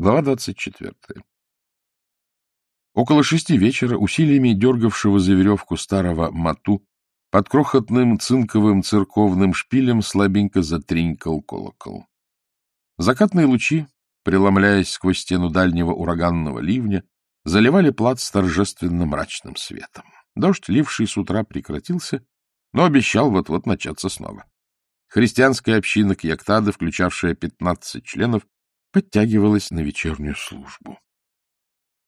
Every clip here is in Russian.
Глава 24. Около шести вечера усилиями дергавшего за веревку старого мату под крохотным цинковым церковным шпилем слабенько затринкал колокол. Закатные лучи, преломляясь сквозь стену дальнего ураганного ливня, заливали плац торжественно мрачным светом. Дождь, ливший с утра, прекратился, но обещал вот-вот начаться снова. Христианская община Кьяктады, включавшая пятнадцать членов, подтягивалась на вечернюю службу.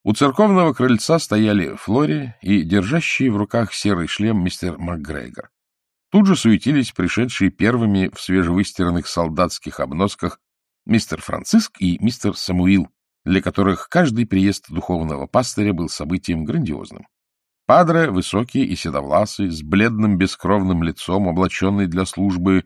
У церковного крыльца стояли Флори и держащий в руках серый шлем мистер МакГрегор. Тут же суетились пришедшие первыми в свежевыстиранных солдатских обносках мистер Франциск и мистер Самуил, для которых каждый приезд духовного пастыря был событием грандиозным. Падре, высокий и седовласый, с бледным бескровным лицом, облаченный для службы,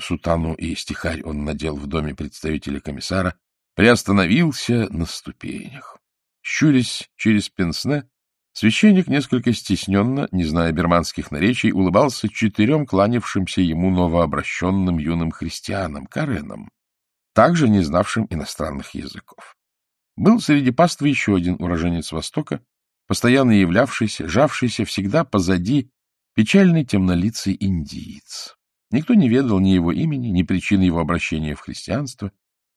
сутану и стихарь он надел в доме представителя комиссара, приостановился на ступенях. Щурясь через пенсне, священник несколько стесненно, не зная берманских наречий, улыбался четырем кланявшимся ему новообращенным юным христианам, каренам, также не знавшим иностранных языков. Был среди паствы еще один уроженец Востока, постоянно являвшийся, жавшийся всегда позади печальный темнолицый индиец. Никто не ведал ни его имени, ни причины его обращения в христианство.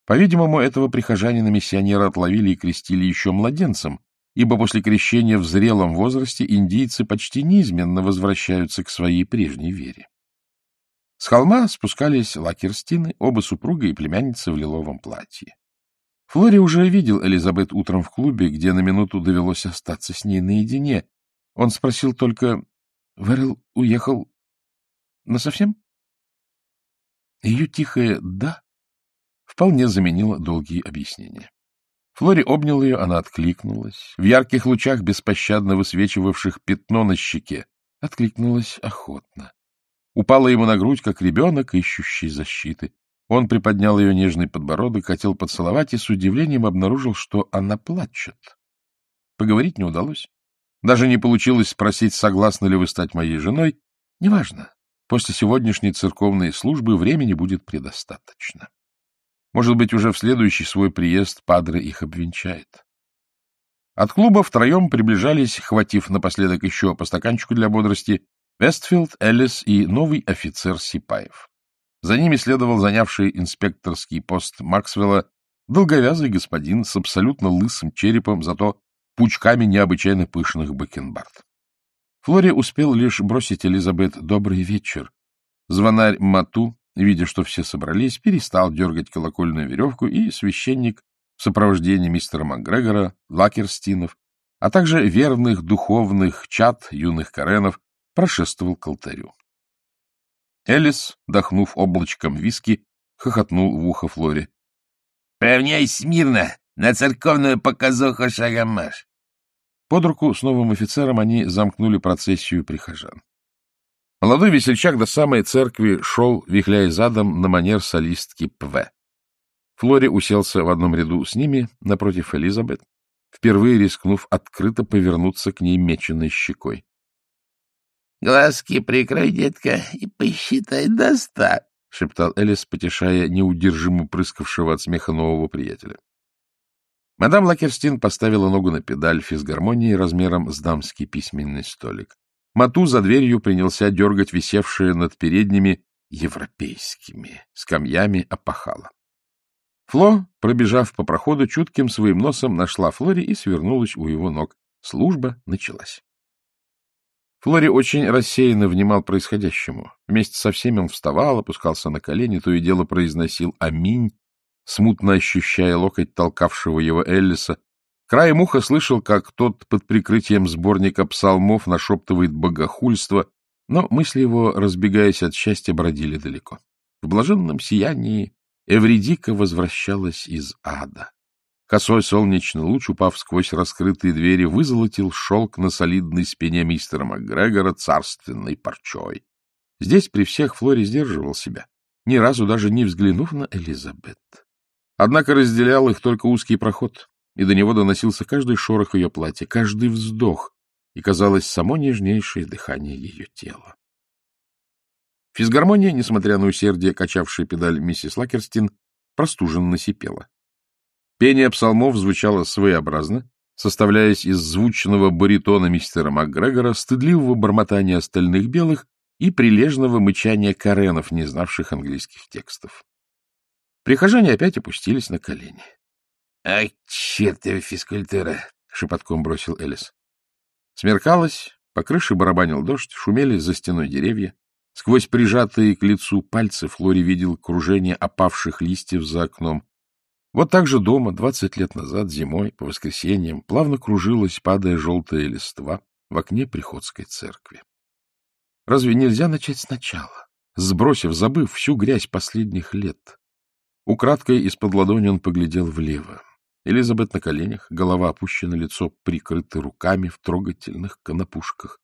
По-видимому, этого прихожанина-миссионера отловили и крестили еще младенцем, ибо после крещения в зрелом возрасте индийцы почти неизменно возвращаются к своей прежней вере. С холма спускались лакерстины, оба супруга и племянница в лиловом платье. Флори уже видел Элизабет утром в клубе, где на минуту довелось остаться с ней наедине. Он спросил только, — Верил уехал насовсем? Ее тихое «да» вполне заменило долгие объяснения. Флори обнял ее, она откликнулась. В ярких лучах, беспощадно высвечивавших пятно на щеке, откликнулась охотно. Упала ему на грудь, как ребенок, ищущий защиты. Он приподнял ее нежный подбородок, хотел поцеловать и с удивлением обнаружил, что она плачет. Поговорить не удалось. Даже не получилось спросить, согласны ли вы стать моей женой. Неважно. После сегодняшней церковной службы времени будет предостаточно. Может быть, уже в следующий свой приезд Падре их обвенчает. От клуба втроем приближались, хватив напоследок еще по стаканчику для бодрости, Вестфилд, Эллис и новый офицер Сипаев. За ними следовал занявший инспекторский пост Максвелла долговязый господин с абсолютно лысым черепом, зато пучками необычайно пышных бакенбард. Флори успел лишь бросить Элизабет «добрый вечер». Звонарь Мату, видя, что все собрались, перестал дергать колокольную веревку, и священник в сопровождении мистера МакГрегора, Лакерстинов, а также верных духовных чад юных каренов прошествовал к алтарю. Элис, дохнув облачком виски, хохотнул в ухо Флори. — Равняй смирно, на церковную показуху шагом марш. Под руку с новым офицером они замкнули процессию прихожан. Молодой весельчак до самой церкви шел, вихляя задом, на манер солистки П.В. Флори уселся в одном ряду с ними, напротив Элизабет, впервые рискнув открыто повернуться к ней меченой щекой. — Глазки прикрой, детка, и посчитай до ста, — шептал Элис, потешая неудержимо прыскавшего от смеха нового приятеля. Мадам Лакерстин поставила ногу на педаль физгармонии размером с дамский письменный столик. Мату за дверью принялся дергать висевшие над передними европейскими скамьями опахала. Фло, пробежав по проходу, чутким своим носом нашла Флори и свернулась у его ног. Служба началась. Флори очень рассеянно внимал происходящему. Вместе со всеми он вставал, опускался на колени, то и дело произносил «Аминь», смутно ощущая локоть толкавшего его Эллиса. Краем уха слышал, как тот под прикрытием сборника псалмов нашептывает богохульство, но мысли его, разбегаясь от счастья, бродили далеко. В блаженном сиянии Эвредика возвращалась из ада. Косой солнечный луч, упав сквозь раскрытые двери, вызолотил шелк на солидной спине мистера МакГрегора царственной парчой. Здесь при всех Флори сдерживал себя, ни разу даже не взглянув на Элизабет. Однако разделял их только узкий проход, и до него доносился каждый шорох ее платья, каждый вздох, и, казалось, само нежнейшее дыхание ее тела. Физгармония, несмотря на усердие, качавшая педаль миссис Лакерстин, простуженно сипела. Пение псалмов звучало своеобразно, составляясь из звучного баритона мистера МакГрегора, стыдливого бормотания остальных белых и прилежного мычания каренов, не знавших английских текстов. Прихожане опять опустились на колени. — Ах, чертова физкультура! — шепотком бросил Элис. Смеркалось, по крыше барабанил дождь, шумели за стеной деревья. Сквозь прижатые к лицу пальцы Флори видел кружение опавших листьев за окном. Вот так же дома, двадцать лет назад, зимой, по воскресеньям, плавно кружилась, падая желтая листва в окне приходской церкви. Разве нельзя начать сначала, сбросив, забыв всю грязь последних лет? Украдкой из-под ладони он поглядел влево. Элизабет на коленях, голова опущена, лицо прикрыто руками в трогательных конопушках.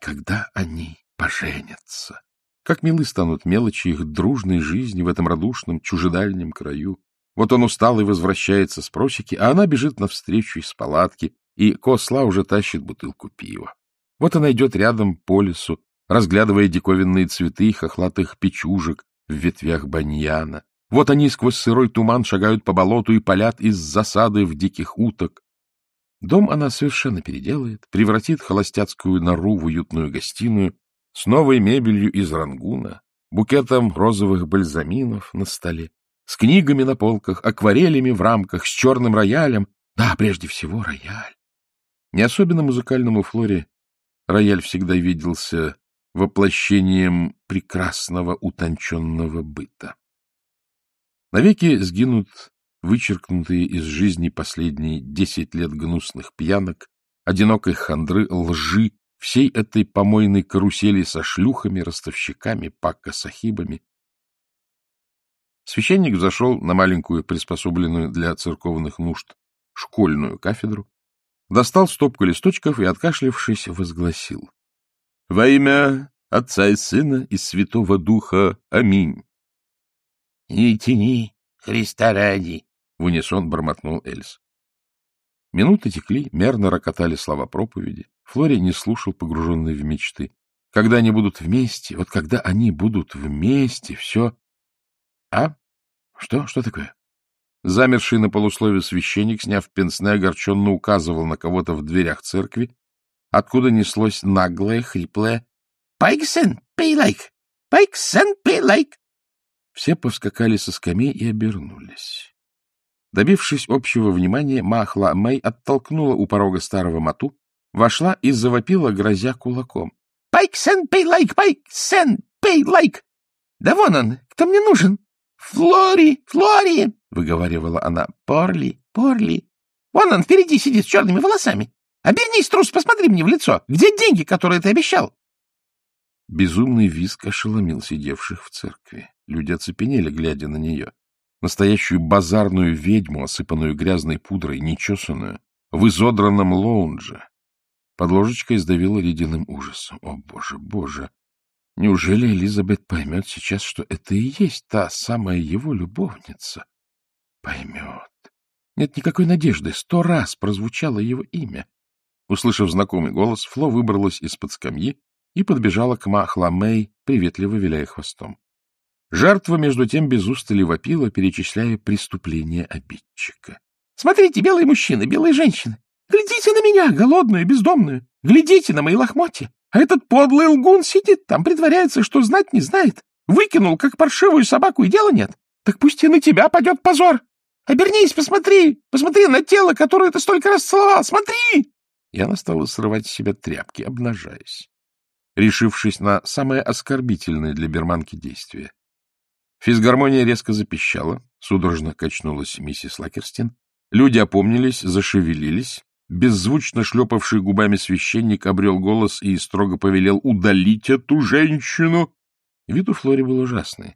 Когда они поженятся? Как милы станут мелочи их дружной жизни в этом радушном, чужедальнем краю. Вот он устал и возвращается с просеки, а она бежит навстречу из палатки, и косла уже тащит бутылку пива. Вот она идет рядом по лесу, разглядывая диковинные цветы хохлатых печужек в ветвях баньяна. Вот они сквозь сырой туман шагают по болоту и палят из засады в диких уток. Дом она совершенно переделает, превратит холостяцкую нору в уютную гостиную с новой мебелью из рангуна, букетом розовых бальзаминов на столе, с книгами на полках, акварелями в рамках, с черным роялем. Да, прежде всего, рояль. Не особенно музыкальному Флоре рояль всегда виделся воплощением прекрасного утонченного быта. Навеки сгинут вычеркнутые из жизни последние десять лет гнусных пьянок, одинокой хандры, лжи, всей этой помойной карусели со шлюхами, ростовщиками, пакка-сахибами, Священник зашел на маленькую, приспособленную для церковных нужд, школьную кафедру, достал стопку листочков и, откашлившись, возгласил. — Во имя Отца и Сына и Святого Духа. Аминь. — Не тяни, Христа ради! — в унисон бормотнул Эльс. Минуты текли, мерно рокотали слова проповеди. Флори не слушал, погруженный в мечты. Когда они будут вместе, вот когда они будут вместе, все... А? Что? Что такое? Замерший на полуслове священник, сняв пенсне, огорченно указывал на кого-то в дверях церкви, откуда неслось наглое, хриплое «Пайксен, пей-лайк! Пайксен, пей-лайк!» Все повскакали со скамей и обернулись. Добившись общего внимания, Махла Мэй оттолкнула у порога старого мату, вошла и завопила, грозя кулаком. — Пайксен, пей-лайк! Пайксен, пей-лайк! Да вон он, кто мне нужен! Флори, Флори, — выговаривала она, — Порли, Порли. Вон он впереди сидит с черными волосами. Обернись, трус, посмотри мне в лицо. Где деньги, которые ты обещал? Безумный виск ошеломил сидевших в церкви. Люди оцепенели, глядя на нее. Настоящую базарную ведьму, осыпанную грязной пудрой, нечесанную, в изодранном лоунже. Под ложечкой сдавила ледяным ужасом. О, боже, боже! Неужели Элизабет поймет сейчас, что это и есть та самая его любовница? Поймет. Нет никакой надежды. Сто раз прозвучало его имя. Услышав знакомый голос, Фло выбралась из-под скамьи и подбежала к Махла Мэй, приветливо виляя хвостом. Жертва, между тем, без устали вопила, перечисляя преступления обидчика. — Смотрите, белые мужчины, белые женщины! Глядите на меня, голодную, бездомную! Глядите на мои лохмотья! А этот подлый лгун сидит там, притворяется, что знать не знает. Выкинул, как паршивую собаку, и дела нет. Так пусть и на тебя падет позор. Обернись, посмотри, посмотри на тело, которое ты столько раз целовал, смотри!» И она стала срывать с себя тряпки, обнажаясь, решившись на самое оскорбительное для берманки действие. Физгармония резко запищала, судорожно качнулась миссис Лакерстин. Люди опомнились, зашевелились, Беззвучно шлепавший губами священник обрел голос и строго повелел удалить эту женщину. Вид у Флори был ужасный.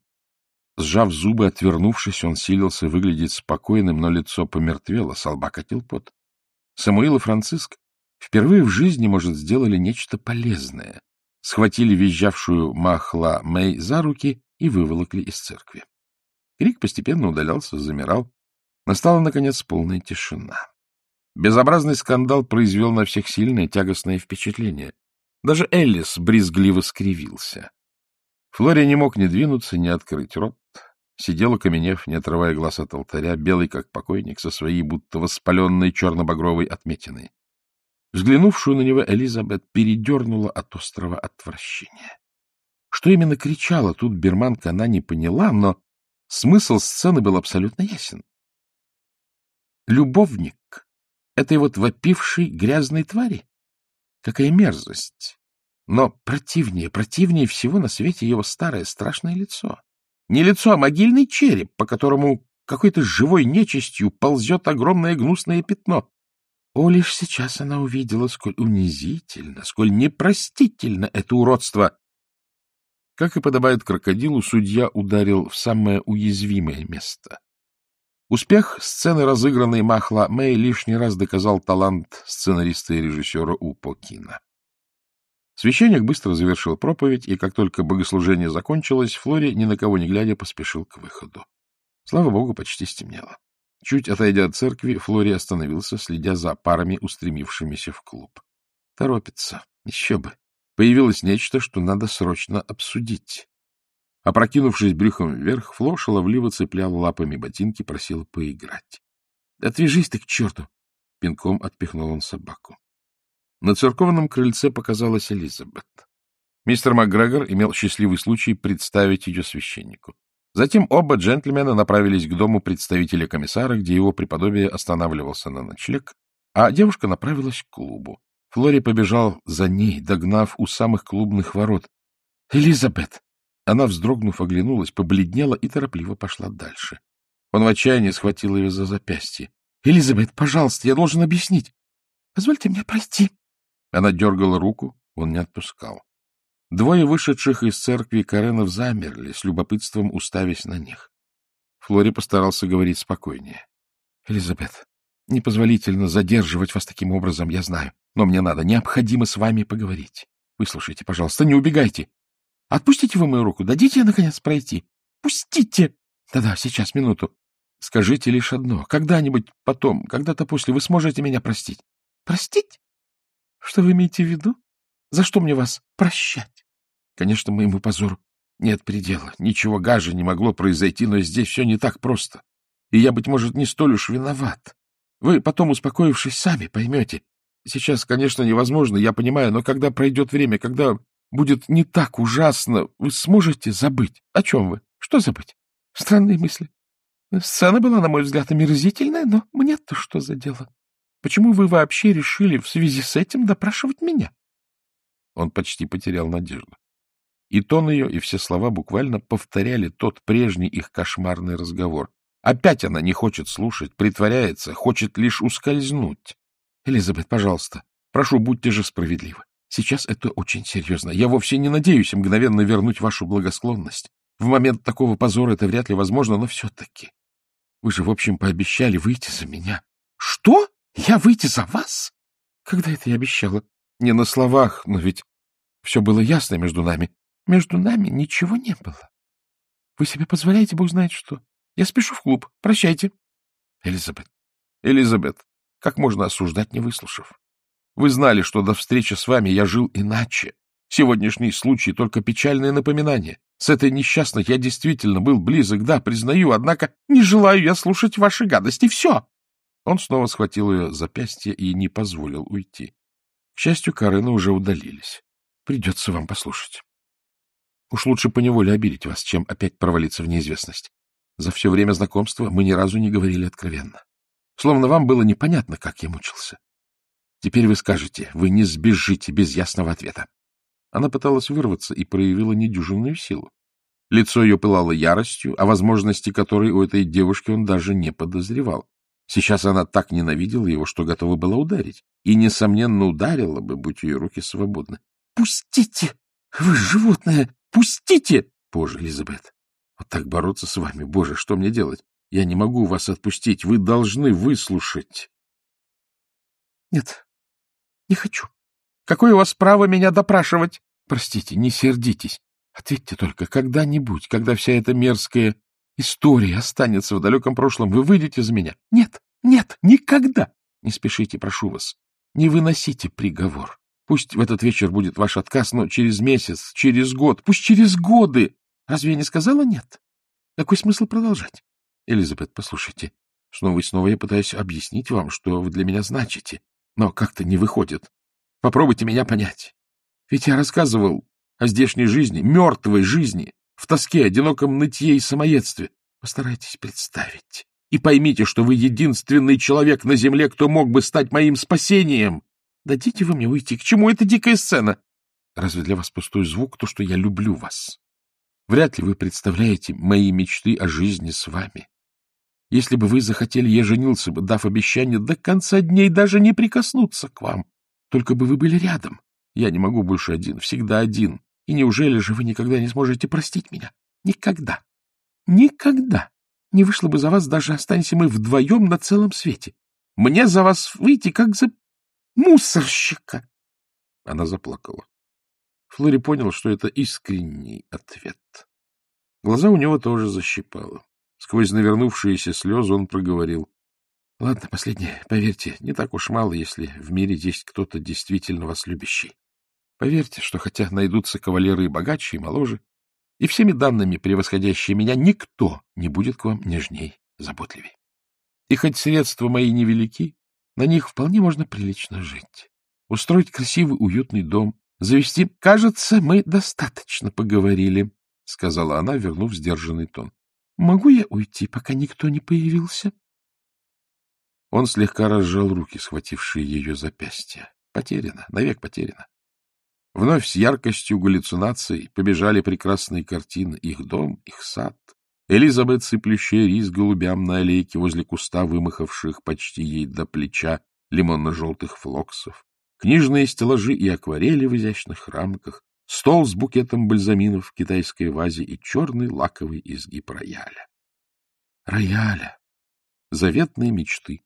Сжав зубы, отвернувшись, он силился выглядеть спокойным, но лицо помертвело, с лба катил пот. Самуил и Франциск впервые в жизни, может, сделали нечто полезное. Схватили визжавшую Махла Мэй за руки и выволокли из церкви. Крик постепенно удалялся, замирал. Настала, наконец, полная тишина. Безобразный скандал произвел на всех сильное тягостное впечатление. Даже Эллис брезгливо скривился. Флори не мог ни двинуться, ни открыть рот. сидел, окаменев, не отрывая глаз от алтаря, белый как покойник, со своей будто воспаленной черно-багровой отметиной. Взглянувшую на него Элизабет передернула от острого отвращения. Что именно кричала тут берманка, она не поняла, но смысл сцены был абсолютно ясен. Любовник этой вот вопившей грязной твари. Какая мерзость! Но противнее, противнее всего на свете его старое страшное лицо. Не лицо, а могильный череп, по которому какой-то живой нечистью ползет огромное гнусное пятно. О, лишь сейчас она увидела, сколь унизительно, сколь непростительно это уродство. Как и подобает крокодилу, судья ударил в самое уязвимое место. Успех сцены, разыгранной Махла Мэй, лишний раз доказал талант сценариста и режиссера Упокина. Священник быстро завершил проповедь, и как только богослужение закончилось, Флори, ни на кого не глядя, поспешил к выходу. Слава богу, почти стемнело. Чуть отойдя от церкви, Флори остановился, следя за парами, устремившимися в клуб. Торопится. Еще бы. Появилось нечто, что надо срочно обсудить. Опрокинувшись брюхом вверх, Фло шаловливо цеплял лапами ботинки, просил поиграть. — Отвяжись ты к черту! — пинком отпихнул он собаку. На церковном крыльце показалась Элизабет. Мистер МакГрегор имел счастливый случай представить ее священнику. Затем оба джентльмена направились к дому представителя комиссара, где его преподобие останавливался на ночлег, а девушка направилась к клубу. Флори побежал за ней, догнав у самых клубных ворот. — Элизабет! Она, вздрогнув, оглянулась, побледнела и торопливо пошла дальше. Он в отчаянии схватил ее за запястье. — Элизабет, пожалуйста, я должен объяснить. — Позвольте мне пройти. Она дергала руку, он не отпускал. Двое вышедших из церкви Каренов замерли, с любопытством уставясь на них. Флори постарался говорить спокойнее. — Элизабет, непозволительно задерживать вас таким образом, я знаю. Но мне надо, необходимо с вами поговорить. Выслушайте, пожалуйста, не убегайте. Отпустите вы мою руку, дадите я, наконец, пройти. Пустите! Да-да, сейчас, минуту. Скажите лишь одно. Когда-нибудь потом, когда-то после, вы сможете меня простить. Простить? Что вы имеете в виду? За что мне вас прощать? Конечно, моему позору нет предела. Ничего гаже не могло произойти, но здесь все не так просто. И я, быть может, не столь уж виноват. Вы потом, успокоившись, сами поймете. Сейчас, конечно, невозможно, я понимаю, но когда пройдет время, когда будет не так ужасно, вы сможете забыть. О чем вы? Что забыть? Странные мысли. Сцена была, на мой взгляд, омерзительная, но мне-то что за дело? Почему вы вообще решили в связи с этим допрашивать меня? Он почти потерял надежду. И тон ее, и все слова буквально повторяли тот прежний их кошмарный разговор. Опять она не хочет слушать, притворяется, хочет лишь ускользнуть. — Элизабет, пожалуйста, прошу, будьте же справедливы. Сейчас это очень серьезно. Я вовсе не надеюсь мгновенно вернуть вашу благосклонность. В момент такого позора это вряд ли возможно, но все-таки. Вы же, в общем, пообещали выйти за меня. — Что? Я выйти за вас? Когда это я обещала? Не на словах, но ведь все было ясно между нами. Между нами ничего не было. Вы себе позволяете, бог знает что. Я спешу в клуб. Прощайте. Элизабет, Элизабет, как можно осуждать, не выслушав? Вы знали, что до встречи с вами я жил иначе. Сегодняшний случай — только печальное напоминание. С этой несчастной я действительно был близок, да, признаю, однако не желаю я слушать ваши гадости. Все. Он снова схватил ее запястье и не позволил уйти. К счастью, Карены уже удалились. Придется вам послушать. Уж лучше поневоле обидеть вас, чем опять провалиться в неизвестность. За все время знакомства мы ни разу не говорили откровенно. Словно вам было непонятно, как я мучился. Теперь вы скажете, вы не сбежите без ясного ответа. Она пыталась вырваться и проявила недюжинную силу. Лицо ее пылало яростью, о возможности которой у этой девушки он даже не подозревал. Сейчас она так ненавидела его, что готова была ударить. И, несомненно, ударила бы, будь ее руки свободны. — Пустите! Вы животное! Пустите! Боже, Элизабет, вот так бороться с вами, боже, что мне делать? Я не могу вас отпустить, вы должны выслушать. Нет, не хочу. Какое у вас право меня допрашивать? Простите, не сердитесь. Ответьте только, когда-нибудь, когда вся эта мерзкая история останется в далеком прошлом, вы выйдете за меня? Нет, нет, никогда. Не спешите, прошу вас. Не выносите приговор. Пусть в этот вечер будет ваш отказ, но через месяц, через год, пусть через годы. Разве я не сказала нет? Какой смысл продолжать? Элизабет, послушайте, снова и снова я пытаюсь объяснить вам, что вы для меня значите, но как-то не выходит. Попробуйте меня понять. Ведь я рассказывал о здешней жизни, мертвой жизни, в тоске, одиноком нытье и самоедстве. Постарайтесь представить и поймите, что вы единственный человек на земле, кто мог бы стать моим спасением. Дадите вы мне уйти. К чему эта дикая сцена? Разве для вас пустой звук то, что я люблю вас? Вряд ли вы представляете мои мечты о жизни с вами. Если бы вы захотели, я женился бы, дав обещание до конца дней даже не прикоснуться к вам. Только бы вы были рядом. Я не могу больше один, всегда один. И неужели же вы никогда не сможете простить меня? Никогда. Никогда. Не вышло бы за вас, даже останемся мы вдвоем на целом свете. Мне за вас выйти, как за мусорщика. Она заплакала. Флори понял, что это искренний ответ. Глаза у него тоже защипало. Сквозь навернувшиеся слезы он проговорил. — Ладно, последнее. Поверьте, не так уж мало, если в мире есть кто-то действительно вас любящий. Поверьте, что хотя найдутся кавалеры и богаче, и моложе, и всеми данными превосходящие меня, никто не будет к вам нежней, заботливей. И хоть средства мои невелики, на них вполне можно прилично жить. Устроить красивый, уютный дом, завести... — Кажется, мы достаточно поговорили, — сказала она, вернув сдержанный тон. — Могу я уйти, пока никто не появился? Он слегка разжал руки, схватившие ее запястья. Потеряно, навек потеряно. Вновь с яркостью галлюцинаций побежали прекрасные картины, их дом, их сад. Элизабет, сыплющая рис голубям на аллейке возле куста, вымахавших почти ей до плеча лимонно-желтых флоксов, книжные стеллажи и акварели в изящных рамках, стол с букетом бальзаминов в китайской вазе и черный лаковый изгиб рояля. Рояля! Заветные мечты,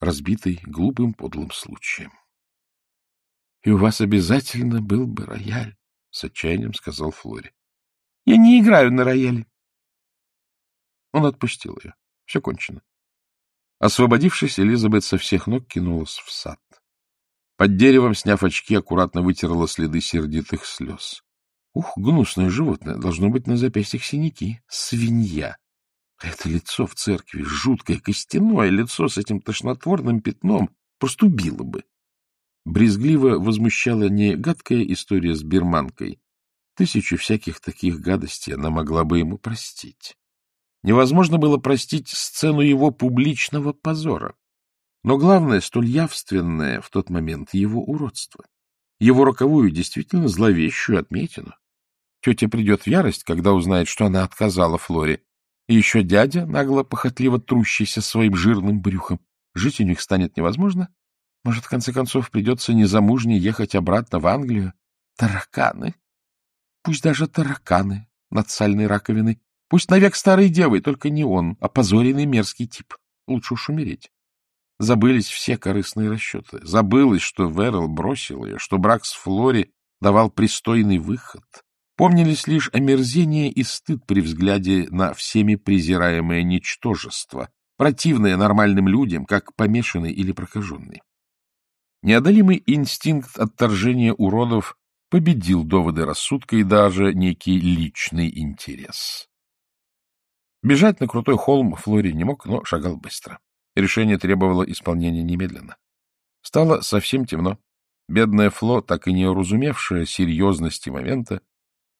разбитый глупым подлым случаем. — И у вас обязательно был бы рояль, — с отчаянием сказал Флори. — Я не играю на рояле. Он отпустил ее. Все кончено. Освободившись, Элизабет со всех ног кинулась в сад. Под деревом, сняв очки, аккуратно вытерла следы сердитых слез. Ух, гнусное животное, должно быть на запястьях синяки. Свинья. Это лицо в церкви, жуткое костяное лицо с этим тошнотворным пятном, просто убило бы. Брезгливо возмущала не гадкая история с бирманкой. Тысячу всяких таких гадостей она могла бы ему простить. Невозможно было простить сцену его публичного позора. Но главное, столь явственное в тот момент его уродство. Его роковую, действительно зловещую отметину. Тетя придет в ярость, когда узнает, что она отказала Флоре. И еще дядя, нагло похотливо трущийся своим жирным брюхом. Жить у них станет невозможно, может, в конце концов, придется незамужней ехать обратно в Англию? Тараканы? Пусть даже тараканы над сальной раковиной. Пусть навек старой девой, только не он, а позоренный мерзкий тип. Лучше уж умереть. Забылись все корыстные расчеты. Забылось, что Верл бросил ее, что брак с Флори давал пристойный выход. Помнились лишь омерзение и стыд при взгляде на всеми презираемое ничтожество, противное нормальным людям, как помешанный или прокаженный. Неодолимый инстинкт отторжения уродов победил доводы рассудка и даже некий личный интерес. Бежать на крутой холм Флори не мог, но шагал быстро. Решение требовало исполнения немедленно. Стало совсем темно. Бедная Фло, так и не уразумевшая серьезности момента,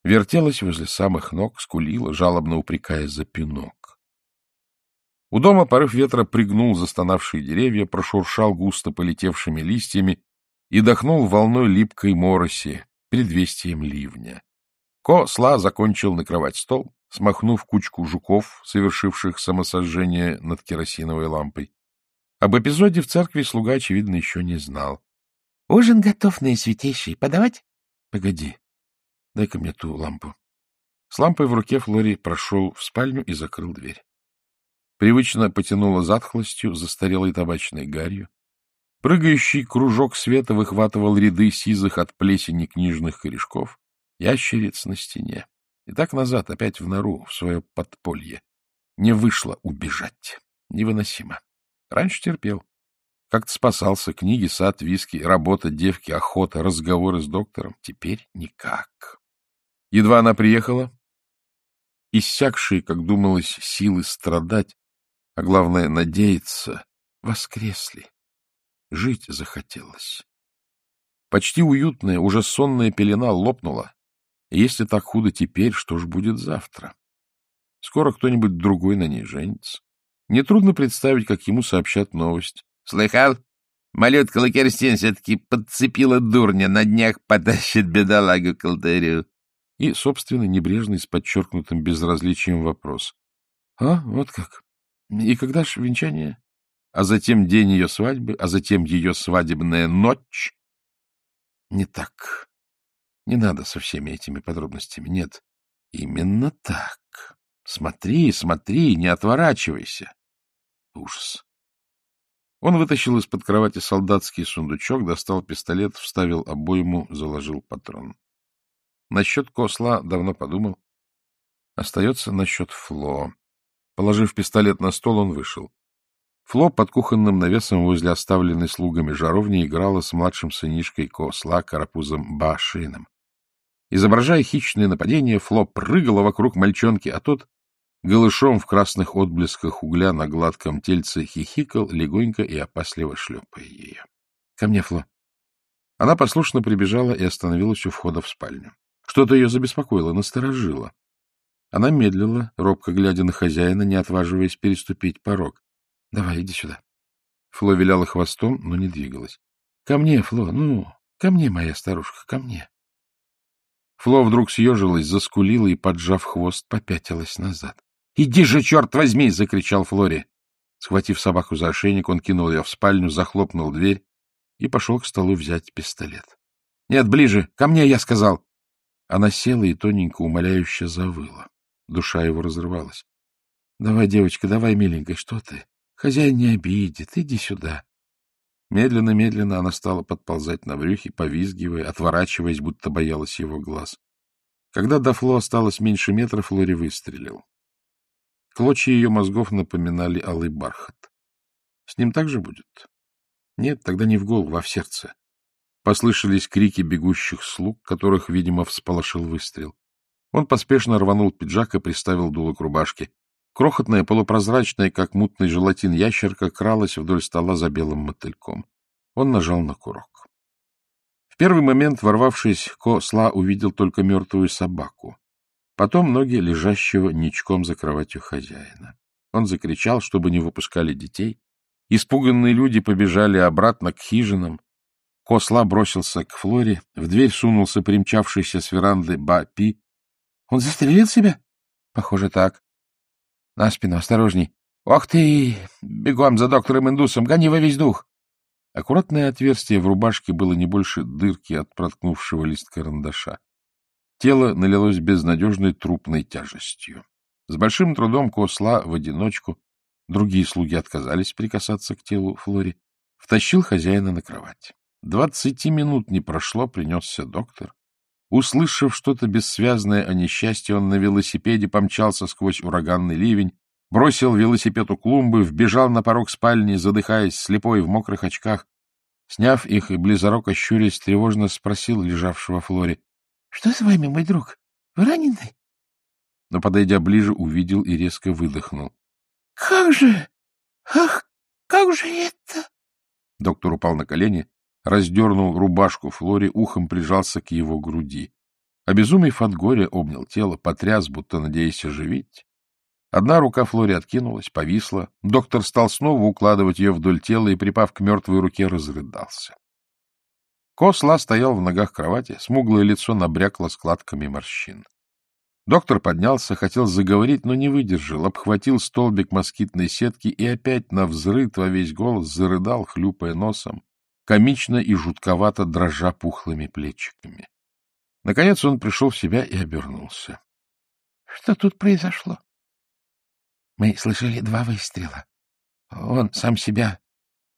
вертелась возле самых ног, скулила, жалобно упрекая за пинок. У дома порыв ветра пригнул застонавшие деревья, прошуршал густо полетевшими листьями и дохнул волной липкой мороси, предвестием ливня. Ко-сла закончил накрывать стол, смахнув кучку жуков, совершивших самосожжение над керосиновой лампой. Об эпизоде в церкви слуга, очевидно, еще не знал. — Ужин готов, наисвятейший. Подавать? — Погоди. Дай-ка мне ту лампу. С лампой в руке Флори прошел в спальню и закрыл дверь. Привычно потянуло затхлостью, застарелой табачной гарью. Прыгающий кружок света выхватывал ряды сизых от плесени книжных корешков, ящериц на стене. И так назад, опять в нору, в свое подполье. Не вышло убежать. Невыносимо. Раньше терпел. Как-то спасался. Книги, сад, виски, работа, девки, охота, разговоры с доктором. Теперь никак. Едва она приехала, иссякшие, как думалось, силы страдать, а главное — надеяться, воскресли. Жить захотелось. Почти уютная, уже сонная пелена лопнула. Если так худо теперь, что ж будет завтра? Скоро кто-нибудь другой на ней женится. Нетрудно представить, как ему сообщат новость. — Слыхал? Малютка Лакерстин все-таки подцепила дурня, на днях потащит бедолагу к алтарю. И, собственно, небрежный с подчеркнутым безразличием вопрос. — А, вот как. И когда ж венчание? А затем день ее свадьбы, а затем ее свадебная ночь? Не так. Не надо со всеми этими подробностями. Нет, именно так. Смотри, смотри, не отворачивайся. Ужас. Он вытащил из-под кровати солдатский сундучок, достал пистолет, вставил обойму, заложил патрон. Насчет косла давно подумал. Остается насчет Фло. Положив пистолет на стол, он вышел. Фло под кухонным навесом возле оставленной слугами жаровни играла с младшим сынишкой Косла, карапузом Башином. Изображая хищное нападение, Фло прыгала вокруг мальчонки, а тот голышом в красных отблесках угля на гладком тельце хихикал, легонько и опасливо шлепая ее. — Ко мне, Фло. Она послушно прибежала и остановилась у входа в спальню. Что-то ее забеспокоило, насторожило. Она медлила, робко глядя на хозяина, не отваживаясь переступить порог. — Давай, иди сюда. Фло виляла хвостом, но не двигалась. — Ко мне, Фло, ну, ко мне, моя старушка, ко мне. Фло вдруг съежилась, заскулила и, поджав хвост, попятилась назад. «Иди же, черт возьми!» — закричал Флори. Схватив собаку за ошейник, он кинул ее в спальню, захлопнул дверь и пошел к столу взять пистолет. — Нет, ближе! Ко мне, я сказал! Она села и тоненько умоляюще завыла. Душа его разрывалась. — Давай, девочка, давай, миленькая, что ты? Хозяин не обидит, иди сюда. Медленно-медленно она стала подползать на брюхе, повизгивая, отворачиваясь, будто боялась его глаз. Когда до Фло осталось меньше метра, Флори выстрелил. Клочья ее мозгов напоминали алый бархат. С ним так же будет? Нет, тогда не в голову, а в сердце. Послышались крики бегущих слуг, которых, видимо, всполошил выстрел. Он поспешно рванул пиджак и приставил дуло к рубашке. Крохотная, полупрозрачная, как мутный желатин ящерка, кралась вдоль стола за белым мотыльком. Он нажал на курок. В первый момент, ворвавшись, Ко-Сла увидел только мертвую собаку. Потом ноги лежащего ничком за кроватью хозяина. Он закричал, чтобы не выпускали детей. Испуганные люди побежали обратно к хижинам. Косла бросился к Флоре, в дверь сунулся примчавшийся с веранды Ба-Пи. — Он застрелил себя? — Похоже, так. — На спину, осторожней. — Ох ты! Бегом за доктором Индусом, гони во весь дух! Аккуратное отверстие в рубашке было не больше дырки от проткнувшего лист карандаша. Тело налилось безнадежной трупной тяжестью. С большим трудом Косла в одиночку, другие слуги отказались прикасаться к телу Флори, втащил хозяина на кровать. Двадцати минут не прошло, принесся доктор. Услышав что-то бессвязное о несчастье, он на велосипеде помчался сквозь ураганный ливень, бросил велосипед у клумбы, вбежал на порог спальни, задыхаясь, слепой, в мокрых очках. Сняв их и близоруко щурясь, тревожно спросил лежавшего Флори. — Что с вами, мой друг? Вы ранены? Но, подойдя ближе, увидел и резко выдохнул. — Как же? Ах, как же это? Доктор упал на колени, раздернул рубашку Флори, ухом прижался к его груди. Обезумев от горя, обнял тело, потряс, будто надеясь оживить. Одна рука Флори откинулась, повисла. Доктор стал снова укладывать ее вдоль тела и, припав к мертвой руке, разрыдался. Косла стоял в ногах кровати, смуглое лицо набрякло складками морщин. Доктор поднялся, хотел заговорить, но не выдержал, обхватил столбик москитной сетки и опять на взрыв во весь голос зарыдал, хлюпая носом, комично и жутковато дрожа пухлыми плечиками. Наконец он пришел в себя и обернулся. — Что тут произошло? — Мы слышали два выстрела. Он сам себя.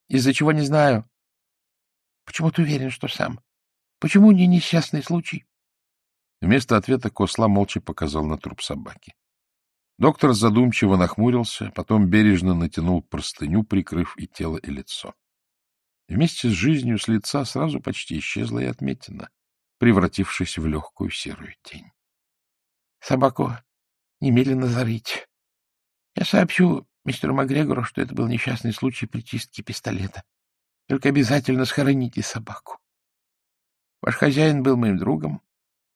Из-за чего не знаю. Почему ты уверен, что сам? Почему не несчастный случай? Вместо ответа Косла молча показал на труп собаки. Доктор задумчиво нахмурился, потом бережно натянул простыню, прикрыв и тело, и лицо. Вместе с жизнью с лица сразу почти исчезла и отметина, превратившись в легкую серую тень. — Собаку немедленно зарыть. Я сообщу мистеру Макгрегору, что это был несчастный случай при чистке пистолета. Только обязательно схороните собаку. Ваш хозяин был моим другом.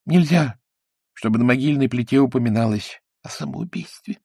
Нельзя, чтобы на могильной плите упоминалось о самоубийстве.